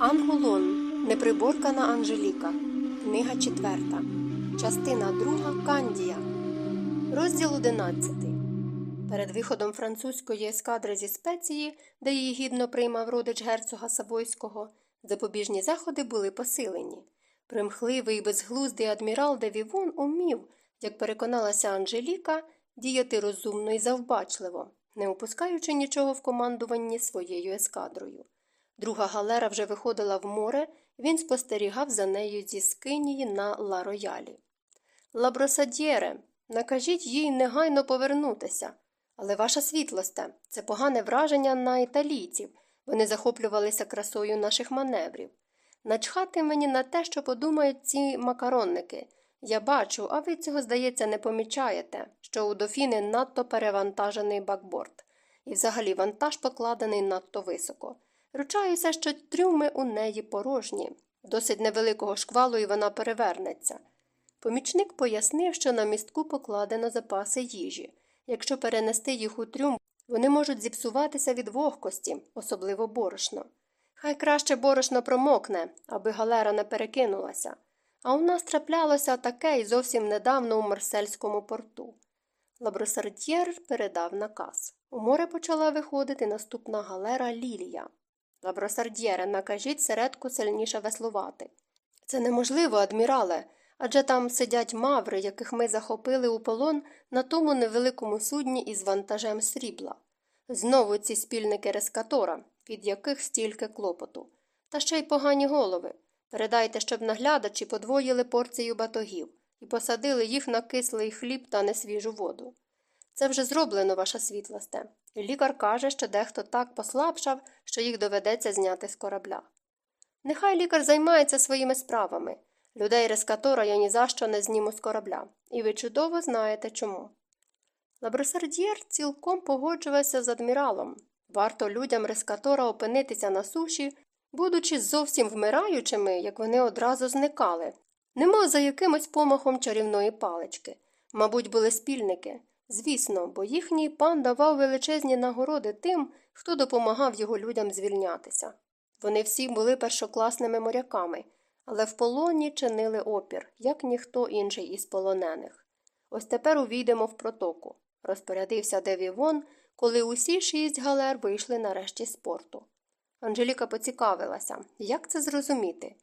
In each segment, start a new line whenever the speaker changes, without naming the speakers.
Ангулон. Неприборкана Анжеліка. Книга 4. Частина 2. Кандія. Розділ 11. Перед виходом французької ескадри зі спеції, де її гідно приймав родич герцога Савойського, запобіжні заходи були посилені. Примхливий і безглуздий адмірал де Вівон умів, як переконалася Анжеліка, діяти розумно і завбачливо, не опускаючи нічого в командуванні своєю ескадрою. Друга галера вже виходила в море, він спостерігав за нею зі скинії на ла роялі. Лабросадєре, накажіть їй негайно повернутися. Але ваша світлосте, це погане враження на італійців. Вони захоплювалися красою наших маневрів. Начхати мені на те, що подумають ці макаронники. Я бачу, а ви цього, здається, не помічаєте, що у дофіни надто перевантажений бакборд, і взагалі вантаж покладений надто високо. Ручаюся, що трюми у неї порожні, досить невеликого шквалу і вона перевернеться. Помічник пояснив, що на містку покладено запаси їжі. Якщо перенести їх у трюм, вони можуть зіпсуватися від вогкості, особливо борошно. Хай краще борошно промокне, аби галера не перекинулася. А у нас траплялося таке і зовсім недавно у Марсельському порту. Лабросардьєр передав наказ. У море почала виходити наступна галера Лілія. Лабросардьєре, накажіть середку сильніше веслувати. Це неможливо, адмірале, адже там сидять маври, яких ми захопили у полон на тому невеликому судні із вантажем срібла. Знову ці спільники рескатора, від яких стільки клопоту. Та ще й погані голови. Передайте, щоб наглядачі подвоїли порцію батогів і посадили їх на кислий хліб та несвіжу воду. Це вже зроблено, ваша світлосте. Лікар каже, що дехто так послабшав, що їх доведеться зняти з корабля. Нехай лікар займається своїми справами. Людей рескатора я ні за що не зніму з корабля, і ви чудово знаєте чому. Лабросардієр цілком погоджувався з адміралом. Варто людям рескатора опинитися на суші, будучи зовсім вмираючими, як вони одразу зникали, немов за якимось помахом чарівної палички. Мабуть, були спільники. Звісно, бо їхній пан давав величезні нагороди тим, хто допомагав його людям звільнятися. Вони всі були першокласними моряками, але в полоні чинили опір, як ніхто інший із полонених. Ось тепер увійдемо в протоку, розпорядився Девівон, коли усі шість галер вийшли нарешті з порту. Анжеліка поцікавилася, як це зрозуміти.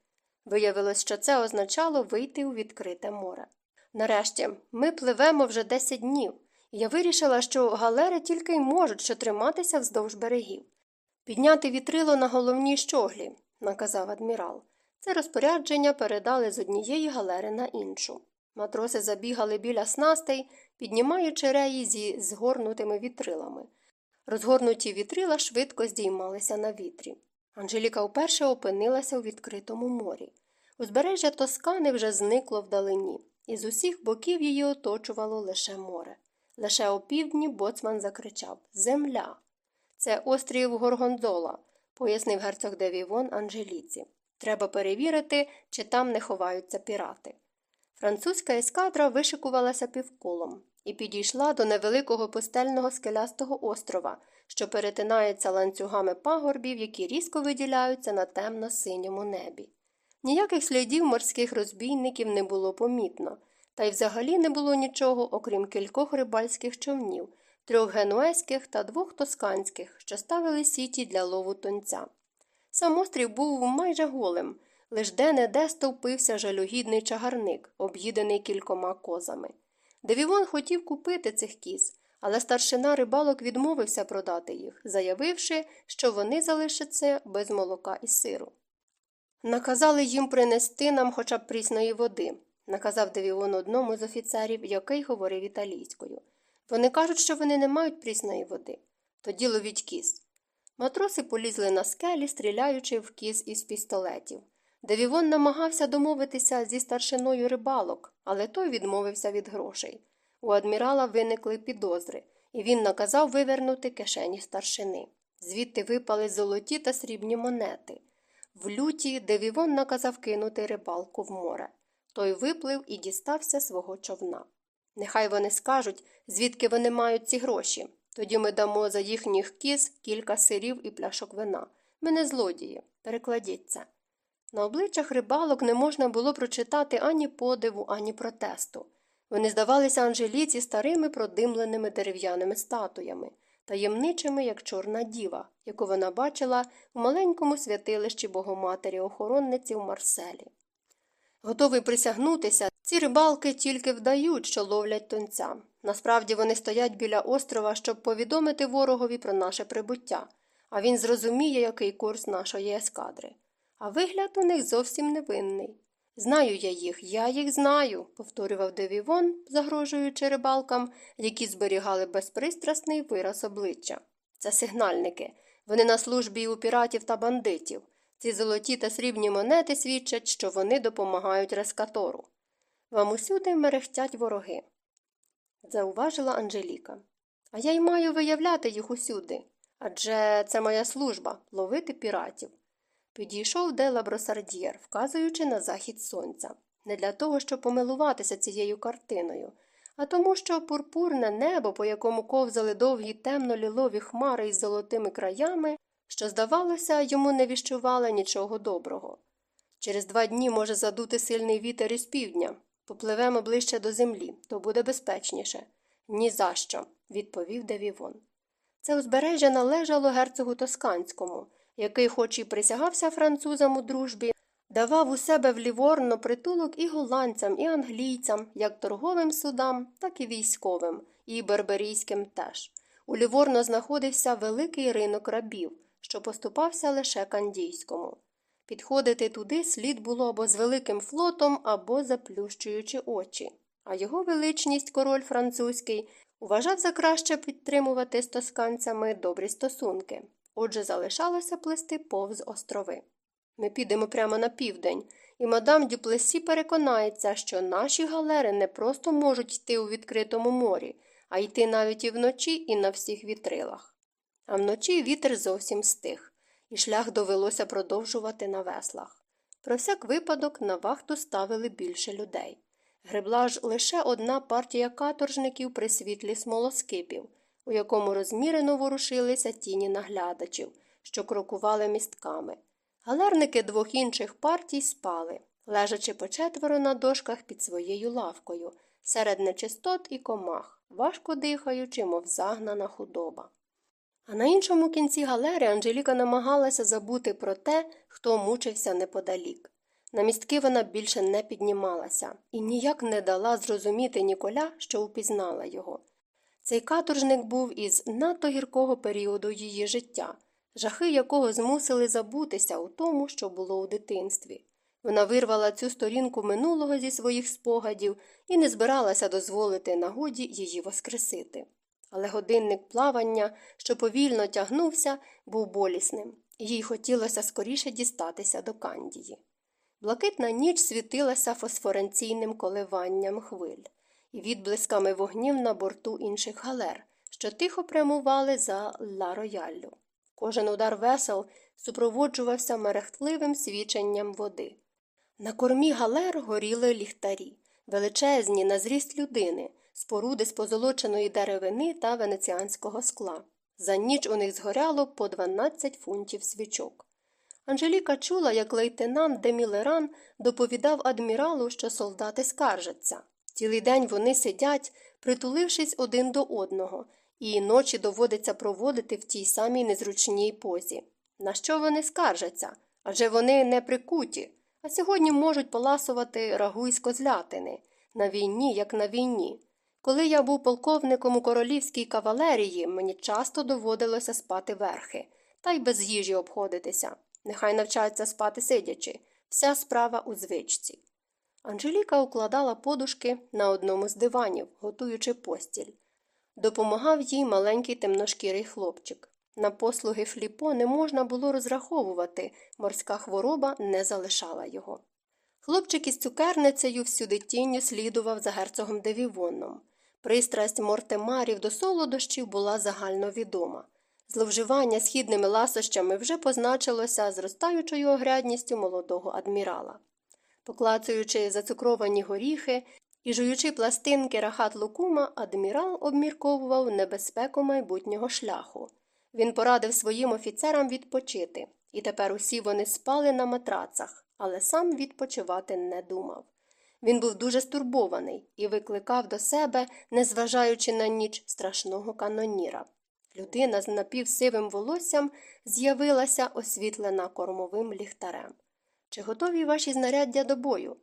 Виявилось, що це означало вийти у відкрите море. Нарешті, ми пливемо вже десять днів. Я вирішила, що галери тільки й можуть що триматися вздовж берегів. Підняти вітрило на головній щоглі, наказав адмірал. Це розпорядження передали з однієї галери на іншу. Матроси забігали біля снастей, піднімаючи реї зі згорнутими вітрилами. Розгорнуті вітрила швидко здіймалися на вітрі. Анжеліка вперше опинилася у відкритому морі. Узбережжя Тоскани вже зникло вдалині, і з усіх боків її оточувало лише море. Лише опівдні боцман закричав Земля. Це острів Горгонзола, пояснив герцог Девівон Анжеліці. Треба перевірити, чи там не ховаються пірати. Французька ескадра вишикувалася півколом і підійшла до невеликого пустельного скелястого острова, що перетинається ланцюгами пагорбів, які різко виділяються на темно синьому небі. Ніяких слідів морських розбійників не було помітно, та й взагалі не було нічого, окрім кількох рибальських човнів, трьох генуезьких та двох тосканських, що ставили сіті для лову тонця. Сам острів був майже голим, лиш де не де стовпився жалюгідний чагарник, об'їдений кількома козами. Девівон хотів купити цих кіз, але старшина рибалок відмовився продати їх, заявивши, що вони залишаться без молока і сиру. Наказали їм принести нам хоча б прісної води, наказав Девівон одному з офіцерів, який говорив італійською. Вони кажуть, що вони не мають прісної води. Тоді ловіть кіз. Матроси полізли на скелі, стріляючи в кіз із пістолетів. Девівон намагався домовитися зі старшиною рибалок, але той відмовився від грошей. У адмірала виникли підозри, і він наказав вивернути кишені старшини. Звідти випали золоті та срібні монети. В люті Девівон наказав кинути рибалку в море. Той виплив і дістався свого човна. Нехай вони скажуть, звідки вони мають ці гроші. Тоді ми дамо за їхніх кіз кілька сирів і пляшок вина. Ми не злодії. Перекладіть це. На обличчях рибалок не можна було прочитати ані подиву, ані протесту. Вони здавалися Анжеліці старими продимленими дерев'яними статуями, таємничими, як чорна діва, яку вона бачила у маленькому святилищі Богоматері охоронниці в Марселі. Готовий присягнутися, ці рибалки тільки вдають, що ловлять тонця. Насправді вони стоять біля острова, щоб повідомити ворогові про наше прибуття, а він зрозуміє, який курс нашої ескадри. А вигляд у них зовсім невинний. Знаю я їх, я їх знаю, повторював Девівон, загрожуючи рибалкам, які зберігали безпристрасний вираз обличчя. Це сигнальники. Вони на службі у піратів та бандитів. Ці золоті та срібні монети свідчать, що вони допомагають рескатору. Вам усюди мерехтять вороги. Зауважила Анжеліка. А я й маю виявляти їх усюди. Адже це моя служба ловити піратів. Підійшов де Лабросардієр, вказуючи на захід сонця, не для того, щоб помилуватися цією картиною, а тому, що пурпурне небо, по якому ковзали довгі темно-лілові хмари із золотими краями, що, здавалося, йому не віщували нічого доброго. Через два дні може задути сильний вітер із півдня. Попливемо ближче до землі, то буде безпечніше. «Ні за що», – відповів Девівон. Це узбережжя належало герцогу Тосканському, який, хоч і присягався французам у дружбі, давав у себе в ліворно притулок і голландцям, і англійцям, як торговим судам, так і військовим, і берберійським теж. У ліворно знаходився великий ринок рабів, що поступався лише кандійському. Підходити туди слід було або з великим флотом, або заплющуючи очі. А його величність, король французький, вважав за краще підтримувати з тосканцями добрі стосунки. Отже, залишалося плисти повз острови. Ми підемо прямо на південь, і мадам Дюплесі переконається, що наші галери не просто можуть йти у відкритому морі, а йти навіть і вночі, і на всіх вітрилах. А вночі вітер зовсім стих, і шлях довелося продовжувати на веслах. Про всяк випадок на вахту ставили більше людей. Гребла ж лише одна партія каторжників при світлі смолоскипів, у якому розмірено ворушилися тіні наглядачів, що крокували містками. Галерники двох інших партій спали, лежачи по четверо на дошках під своєю лавкою, серед нечистот і комах, важко дихаючи, мов загнана худоба. А на іншому кінці галери Анжеліка намагалася забути про те, хто мучився неподалік. На містки вона більше не піднімалася і ніяк не дала зрозуміти Ніколя, що упізнала його. Цей каторжник був із надто гіркого періоду її життя, жахи якого змусили забутися у тому, що було у дитинстві. Вона вирвала цю сторінку минулого зі своїх спогадів і не збиралася дозволити нагоді її воскресити. Але годинник плавання, що повільно тягнувся, був болісним, їй хотілося скоріше дістатися до Кандії. Блакитна ніч світилася фосфоренційним коливанням хвиль і відблисками вогнів на борту інших галер, що тихо прямували за ла рояллю. Кожен удар весел супроводжувався мерехтливим свіченням води. На кормі галер горіли ліхтарі, величезні на зріст людини, споруди з позолоченої деревини та венеціанського скла. За ніч у них згоряло по 12 фунтів свічок. Анжеліка чула, як лейтенант Демілеран доповідав адміралу, що солдати скаржаться. Цілий день вони сидять, притулившись один до одного, і ночі доводиться проводити в тій самій незручній позі. На що вони скаржаться? Адже вони не прикуті, а сьогодні можуть поласувати рагу із козлятини. На війні, як на війні. Коли я був полковником у королівській кавалерії, мені часто доводилося спати верхи, та й без їжі обходитися. Нехай навчаються спати сидячи, вся справа у звичці. Анжеліка укладала подушки на одному з диванів, готуючи постіль. Допомагав їй маленький темношкірий хлопчик. На послуги Фліпо не можна було розраховувати, морська хвороба не залишала його. Хлопчик із цукерницею всюди тінню слідував за герцогом Девівоном. Пристрасть мортемарів до солодощів була загальновідома. Зловживання східними ласощами вже позначилося зростаючою огрядністю молодого адмірала. Поклацуючи зацукровані горіхи і жуючи пластинки рахат лукума, адмірал обмірковував небезпеку майбутнього шляху. Він порадив своїм офіцерам відпочити і тепер усі вони спали на матрацах, але сам відпочивати не думав. Він був дуже стурбований і викликав до себе, незважаючи на ніч страшного каноніра. Людина з напівсивим волоссям з'явилася освітлена кормовим ліхтарем. Чи готові ваші знаряддя до бою?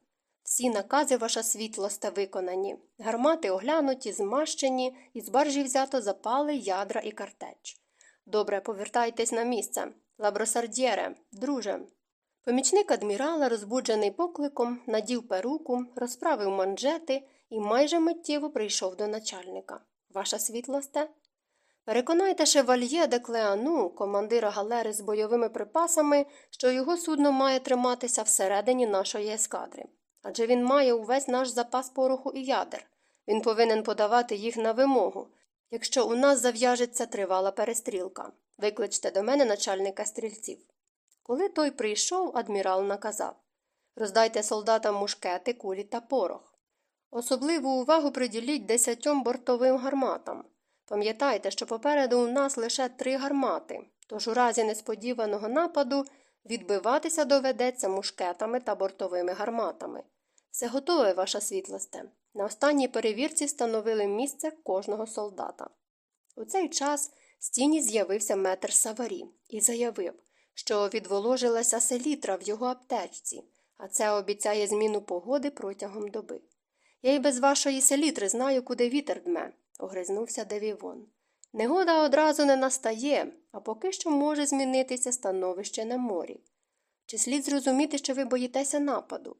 Всі накази ваша світлосте виконані, гармати оглянуті, змащені, із баржі взято запали ядра і картеч. Добре, повертайтесь на місце. Лабросардєре, друже. Помічник адмірала, розбуджений покликом, надів перуку, розправив манжети і майже миттєво прийшов до начальника. Ваша світлосте? Переконайте шевальє де Клеану, командира галери з бойовими припасами, що його судно має триматися всередині нашої ескадри. Адже він має увесь наш запас пороху і ядер. Він повинен подавати їх на вимогу, якщо у нас зав'яжеться тривала перестрілка. Викличте до мене начальника стрільців. Коли той прийшов, адмірал наказав роздайте солдатам мушкети, кулі та порох. Особливу увагу приділіть десятьом бортовим гарматам. Пам'ятайте, що попереду у нас лише три гармати, тож у разі несподіваного нападу відбиватися доведеться мушкетами та бортовими гарматами. Все готове, ваша світлосте. На останній перевірці встановили місце кожного солдата. У цей час з тіні з'явився метр Саварі і заявив, що відволожилася селітра в його аптечці, а це обіцяє зміну погоди протягом доби. Я й без вашої селітри знаю, куди вітер дме, огризнувся Девівон. Негода одразу не настає, а поки що може змінитися становище на морі. Чи слід зрозуміти, що ви боїтеся нападу?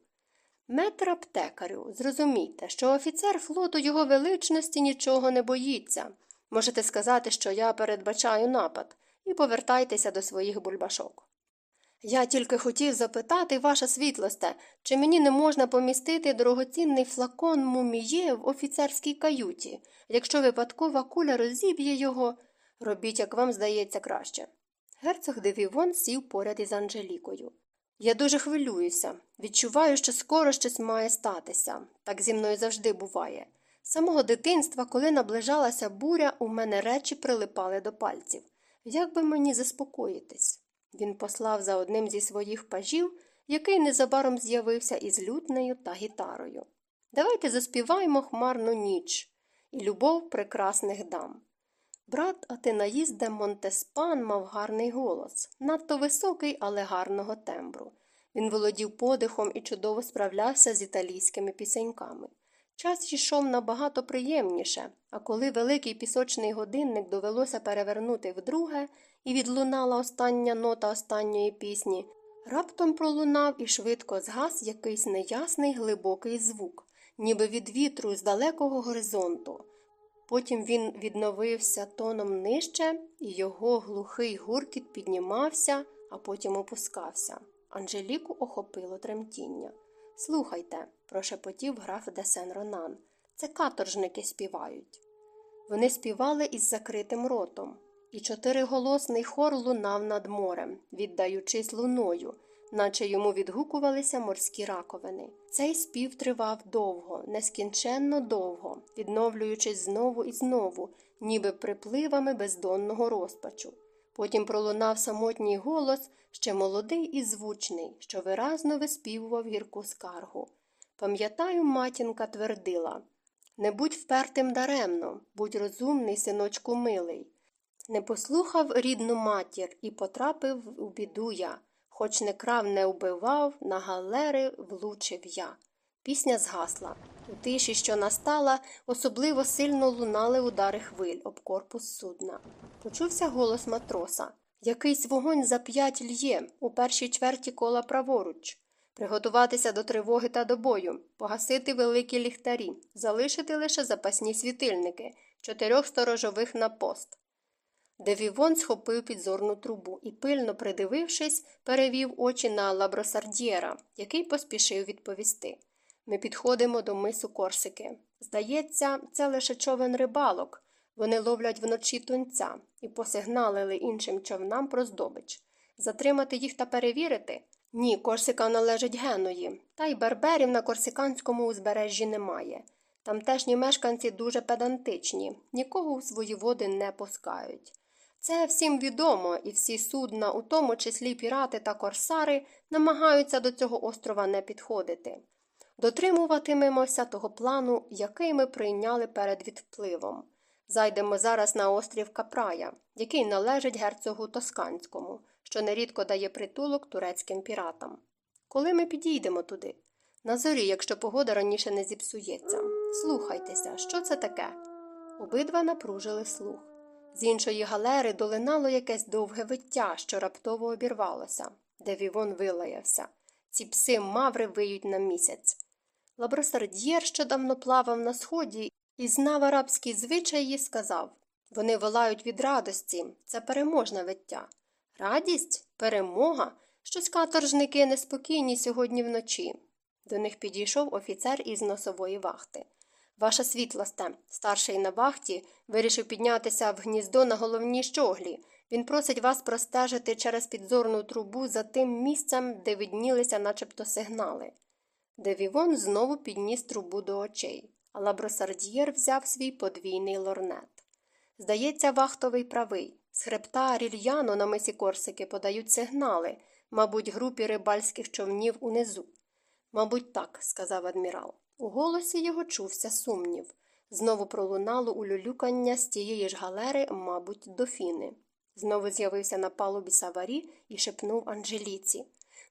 Метр аптекарю, зрозумійте, що офіцер флоту його величності нічого не боїться. Можете сказати, що я передбачаю напад, і повертайтеся до своїх бульбашок. Я тільки хотів запитати, ваша світлосте, чи мені не можна помістити дорогоцінний флакон муміє в офіцерській каюті, якщо випадкова куля розіб'є його, робіть, як вам здається, краще. Герцог Девівон сів поряд із Анжелікою. Я дуже хвилююся, відчуваю, що скоро щось має статися. Так зі мною завжди буває. З самого дитинства, коли наближалася буря, у мене речі прилипали до пальців. Як би мені заспокоїтись? Він послав за одним зі своїх пажів, який незабаром з'явився із лютнею та гітарою. Давайте заспіваємо хмарну ніч і любов прекрасних дам. Брат Атенаїс де Монтеспан мав гарний голос, надто високий, але гарного тембру. Він володів подихом і чудово справлявся з італійськими пісеньками. Час йшов набагато приємніше, а коли великий пісочний годинник довелося перевернути вдруге і відлунала остання нота останньої пісні, раптом пролунав і швидко згас якийсь неясний глибокий звук, ніби від вітру з далекого горизонту. Потім він відновився тоном нижче, і його глухий гуркіт піднімався, а потім опускався. Анжеліку охопило тремтіння. Слухайте, прошепотів граф де Сен Ронан. Це каторжники співають. Вони співали із закритим ротом, і чотириголосний хор лунав над морем, віддаючись луною, наче йому відгукувалися морські раковини. Цей спів тривав довго, нескінченно довго, відновлюючись знову і знову, ніби припливами бездонного розпачу. Потім пролунав самотній голос, ще молодий і звучний, що виразно виспівував гірку скаргу. Пам'ятаю, матінка твердила не будь впертим даремно, будь розумний, синочку милий. Не послухав рідну матір і потрапив у біду я, хоч не крав, не вбивав, на галери влучив я. Пісня згасла. У тиші, що настала, особливо сильно лунали удари хвиль об корпус судна. Почувся голос матроса. Якийсь вогонь за п'ять льє у першій чверті кола праворуч. Приготуватися до тривоги та до бою, погасити великі ліхтарі, залишити лише запасні світильники, чотирьох сторожових на пост. Девівон схопив підзорну трубу і, пильно придивившись, перевів очі на лабросардієра, який поспішив відповісти. Ми підходимо до мису Корсики. Здається, це лише човен рибалок. Вони ловлять вночі тунця і посигналили іншим човнам про здобич. Затримати їх та перевірити? Ні, Корсика належить Геної, та й барберів на корсиканському узбережжі немає. Тамтешні мешканці дуже педантичні, нікого у свої води не пускають. Це всім відомо, і всі судна, у тому числі пірати та корсари, намагаються до цього острова не підходити. Дотримуватимемося того плану, який ми прийняли перед відпливом. Зайдемо зараз на острів Капрая, який належить герцогу Тосканському, що нерідко дає притулок турецьким піратам. Коли ми підійдемо туди? На зорі, якщо погода раніше не зіпсується. Слухайтеся, що це таке? Обидва напружили слух. З іншої галери долинало якесь довге виття, що раптово обірвалося, де Вівон вилаявся. Ці пси маври виють на місяць. Лабросард'єр, що давно плавав на сході і знав арабські звичаї, сказав вони волають від радості, це переможне виття. Радість? Перемога? Щось каторжники неспокійні сьогодні вночі. До них підійшов офіцер із носової вахти. Ваша світлосте, старший на вахті, вирішив піднятися в гніздо на головній щоглі. Він просить вас простежити через підзорну трубу за тим місцем, де виднілися начебто сигнали. Девівон знову підніс трубу до очей, а лабросардієр взяв свій подвійний лорнет. Здається, вахтовий правий. З хребта рільяно на мисі Корсики подають сигнали, мабуть, групі рибальських човнів унизу. Мабуть, так, сказав адмірал. У голосі його чувся сумнів. Знову пролунало улюлюкання з тієї ж галери, мабуть, дофіни. Знову з'явився на палубі саварі і шепнув Анжеліці.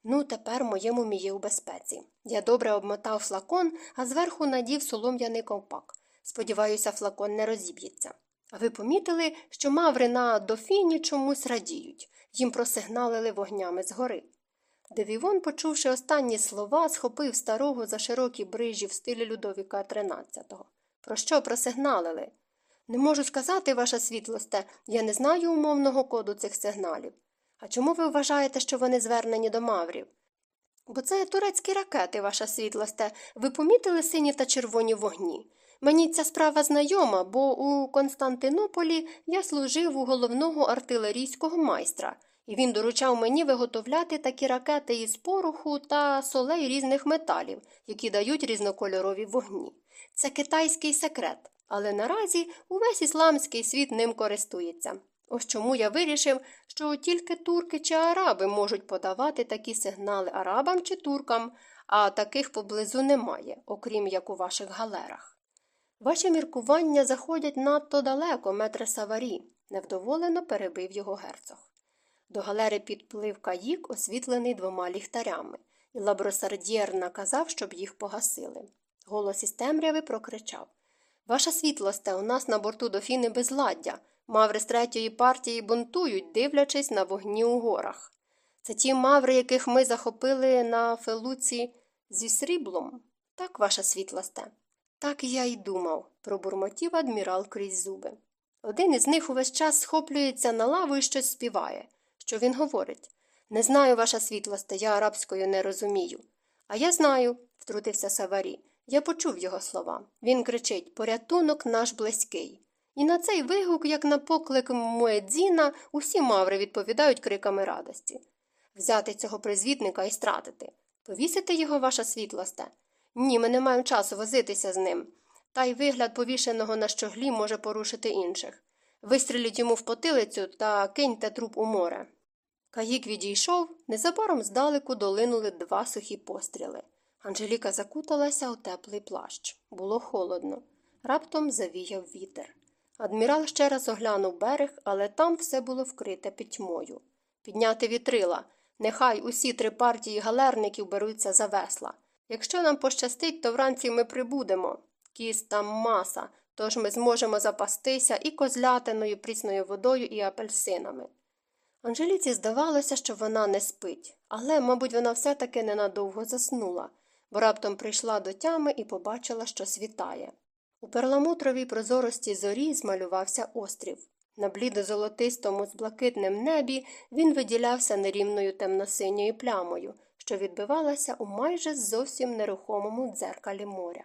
Ну, тепер моєму міє у безпеці. Я добре обмотав флакон, а зверху надів солом'яний ковпак. Сподіваюся, флакон не розіб'ється. А ви помітили, що маври на дофіні чомусь радіють, їм просигналили вогнями згори. Девівон, почувши останні слова, схопив старого за широкі брижі в стилі Людовіка XIII. Про що просигналили? Не можу сказати, ваша світлосте, я не знаю умовного коду цих сигналів. А чому ви вважаєте, що вони звернені до маврів? Бо це турецькі ракети, ваша світлосте. Ви помітили сині та червоні вогні? Мені ця справа знайома, бо у Константинополі я служив у головного артилерійського майстра, і він доручав мені виготовляти такі ракети із пороху та солей різних металів, які дають різнокольорові вогні. Це китайський секрет, але наразі увесь ісламський світ ним користується. Ось чому я вирішив, що тільки турки чи араби можуть подавати такі сигнали арабам чи туркам, а таких поблизу немає, окрім як у ваших галерах. Ваші міркування заходять надто далеко, метре Саварі, невдоволено перебив його герцог. До галери підплив каїк, освітлений двома ліхтарями, і лабросардєр наказав, щоб їх погасили. Голос із темряви прокричав Ваша світлосте, у нас на борту дофіни безладдя. Маври з третьої партії бунтують, дивлячись на вогні у горах. Це ті маври, яких ми захопили на фелуці зі сріблом. Так, ваша світлосте. Так я й думав, пробурмотів адмірал крізь зуби. Один із них увесь час схоплюється на лаву і щось співає. Що він говорить? Не знаю, ваша світлосте, я арабською не розумію. А я знаю, втрутився Саварі. Я почув його слова. Він кричить Порятунок наш близький. І на цей вигук, як на поклик Моедзіна, усі маври відповідають криками радості. Взяти цього призвідника і стратити. Повісити його, ваша світлосте. Ні, ми не маємо часу возитися з ним. Та й вигляд повішеного на щоглі може порушити інших. Вистріліть йому в потилицю та киньте труп у море. Каїк відійшов, незабаром здалеку долинули два сухі постріли. Анжеліка закуталася у теплий плащ. Було холодно. Раптом завіяв вітер. Адмірал ще раз оглянув берег, але там все було вкрите пітьмою. Підняти вітрила. Нехай усі три партії галерників беруться за весла. Якщо нам пощастить, то вранці ми прибудемо. Кіс там маса, тож ми зможемо запастися і козлятиною, прісною водою, і апельсинами. Анжеліці здавалося, що вона не спить, але, мабуть, вона все таки ненадовго заснула, бо раптом прийшла до тями і побачила, що світає. У перламутровій прозорості зорі змалювався острів. На блідо-золотистому з блакитним небі він виділявся нерівною темно-синьою плямою, що відбивалася у майже зовсім нерухомому дзеркалі моря.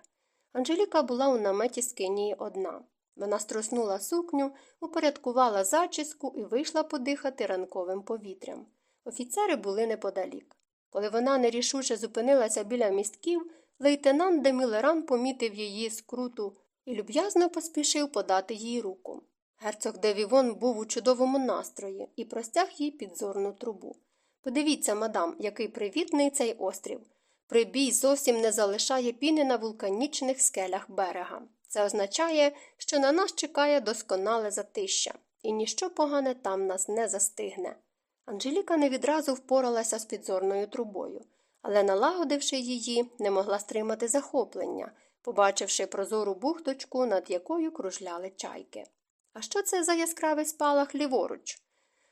Анжеліка була у наметі скинії одна. Вона струснула сукню, упорядкувала зачіску і вийшла подихати ранковим повітрям. Офіцери були неподалік. Коли вона нерішуче зупинилася біля містків, лейтенант Демілеран помітив її скруту і люб'язно поспішив подати їй руку. Герцог Девівон був у чудовому настрої і простяг їй підзорну трубу. Подивіться, мадам, який привітний цей острів. Прибій зовсім не залишає піни на вулканічних скелях берега. Це означає, що на нас чекає досконале затища, і ніщо погане там нас не застигне. Анжеліка не відразу впоралася з підзорною трубою, але, налагодивши її, не могла стримати захоплення, побачивши прозору бухточку, над якою кружляли чайки. А що це за яскравий спалах ліворуч?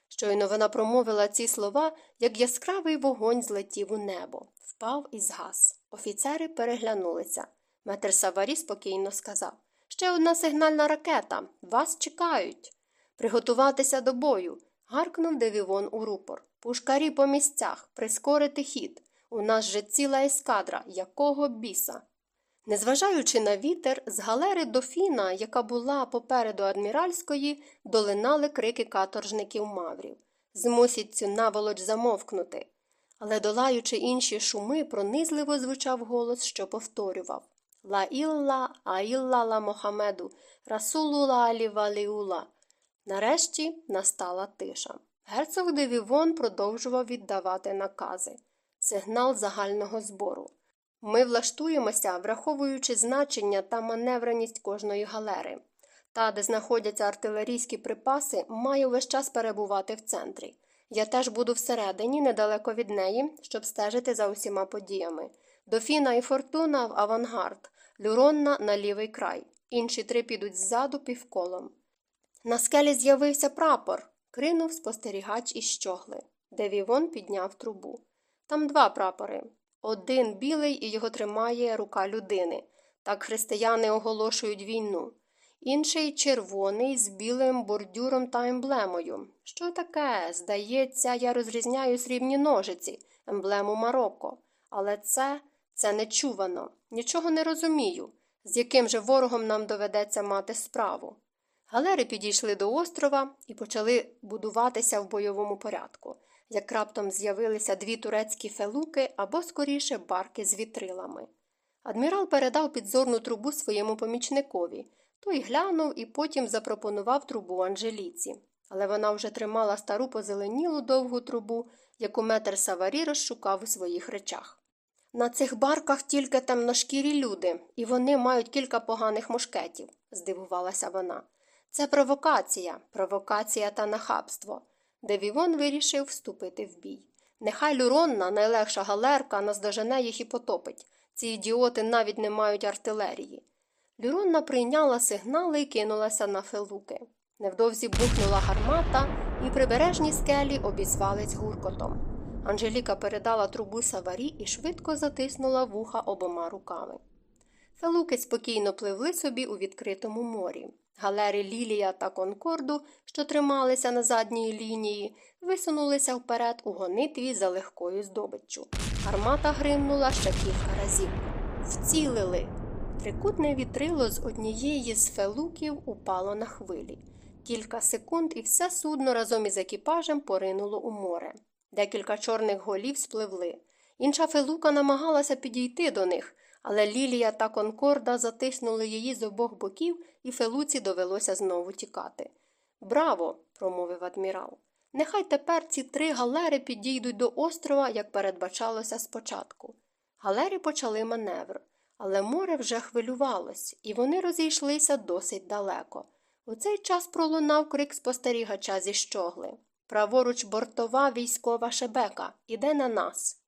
Щойно вона промовила ці слова, як яскравий вогонь злетів у небо, впав і згас. Офіцери переглянулися. Метр Саварі спокійно сказав Ще одна сигнальна ракета. Вас чекають. Приготуватися до бою. гаркнув Девівон у рупор. Пушкарі по місцях, прискорити хід. У нас же ціла ескадра, якого біса. Незважаючи на вітер, з галери дофіна, яка була попереду адміральської, долинали крики каторжників маврів. Змусіть цю наволоч замовкнути. Але, долаючи інші шуми, пронизливо звучав голос, що повторював Ла ілла, аілла ла Мохамеду, Расулула алі валіула. Нарешті настала тиша. Герцог Девівон продовжував віддавати накази. Сигнал загального збору. Ми влаштуємося, враховуючи значення та маневреність кожної галери. Та, де знаходяться артилерійські припаси, має весь час перебувати в центрі. Я теж буду всередині, недалеко від неї, щоб стежити за усіма подіями. Дофіна і Фортуна в авангард, Люронна на лівий край. Інші три підуть ззаду півколом. На скелі з'явився прапор. кринув спостерігач із щогли. Девівон підняв трубу. Там два прапори. Один білий і його тримає рука людини. Так християни оголошують війну. Інший червоний з білим бордюром та емблемою. Що таке? Здається, я розрізняю срібні ножиці, емблему Марокко. Але це це нечувано. Нічого не розумію, з яким же ворогом нам доведеться мати справу. Галери підійшли до острова і почали будуватися в бойовому порядку, як раптом з'явилися дві турецькі фелуки або, скоріше, барки з вітрилами. Адмірал передав підзорну трубу своєму помічникові. Той глянув і потім запропонував трубу Анжеліці. Але вона вже тримала стару позеленілу довгу трубу, яку метр Саварі розшукав у своїх речах. На цих барках тільки темношкірі люди, і вони мають кілька поганих мушкетів, здивувалася вона. Це провокація, провокація та нахабство. Девівон вирішив вступити в бій. Нехай Люронна, найлегша галерка, наздожене їх і потопить. Ці ідіоти навіть не мають артилерії. Люронна прийняла сигнали і кинулася на фелуки. Невдовзі бухнула гармата, і прибережні скелі обізвались гуркотом. Анжеліка передала трубу саварі і швидко затиснула вуха обома руками. Фелуки спокійно пливли собі у відкритому морі. Галери Лілія та Конкорду, що трималися на задній лінії, висунулися вперед у гонитві за легкою здобиччю. Гармата гримнула ще кілька разів. Вцілили. Трикутне вітрило з однієї з фелуків упало на хвилі. Кілька секунд і все судно разом із екіпажем поринуло у море. Декілька чорних голів спливли. Інша фелука намагалася підійти до них, але Лілія та Конкорда затиснули її з обох боків, і Фелуці довелося знову тікати. Браво! промовив адмірал. Нехай тепер ці три галери підійдуть до острова, як передбачалося спочатку. Галери почали маневр. Але море вже хвилювалось, і вони розійшлися досить далеко. У цей час пролунав крик спостерігача зі щогли. Праворуч бортова військова шебека іде на нас.